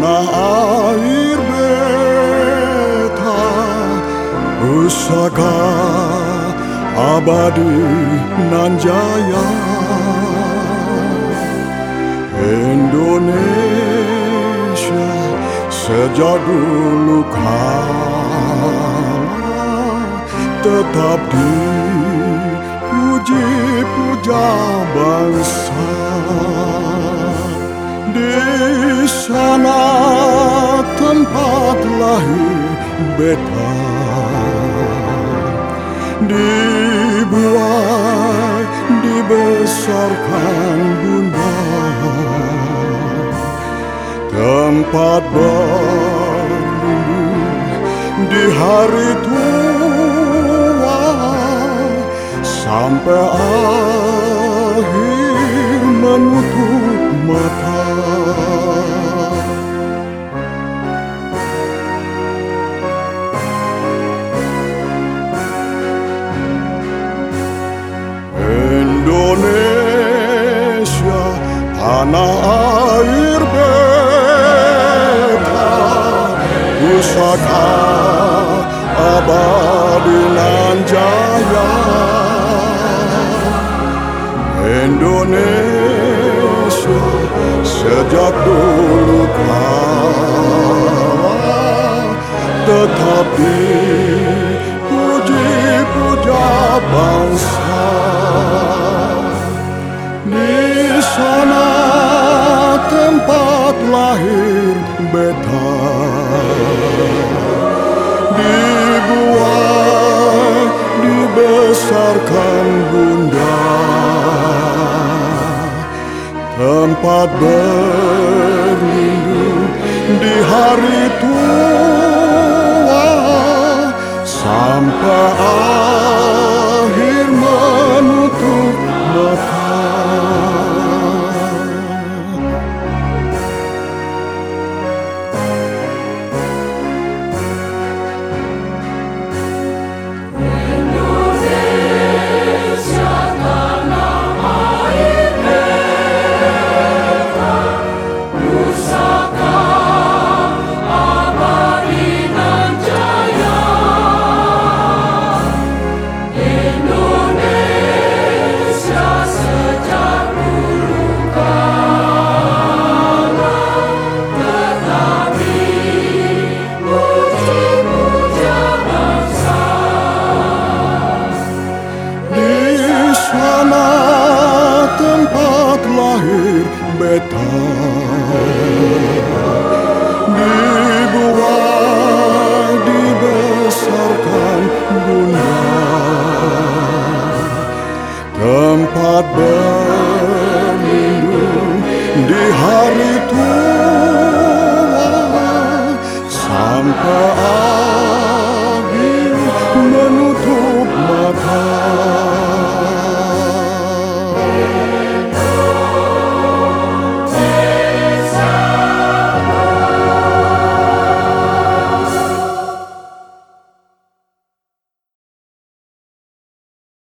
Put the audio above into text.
tanah air beta pusaka abadi nan jaya Indonesia sejak dulu kala tetap dipuji-puja bangsa sana tempat lahir beta. Dibuai dibesarkan bunda. Tempat berlindung di hari tua. Sampai akhir menutup Indonesia tanah air beta pusaka abadi nan jaya Indonesia sejak dulu kala tetap dipuji-puja bangsa dibuai dibesarkan bunda. Tempat berlindung di hari tua sampai sana tempat lahir beta. Dibuai dibesarkan bunda Tempat berlindung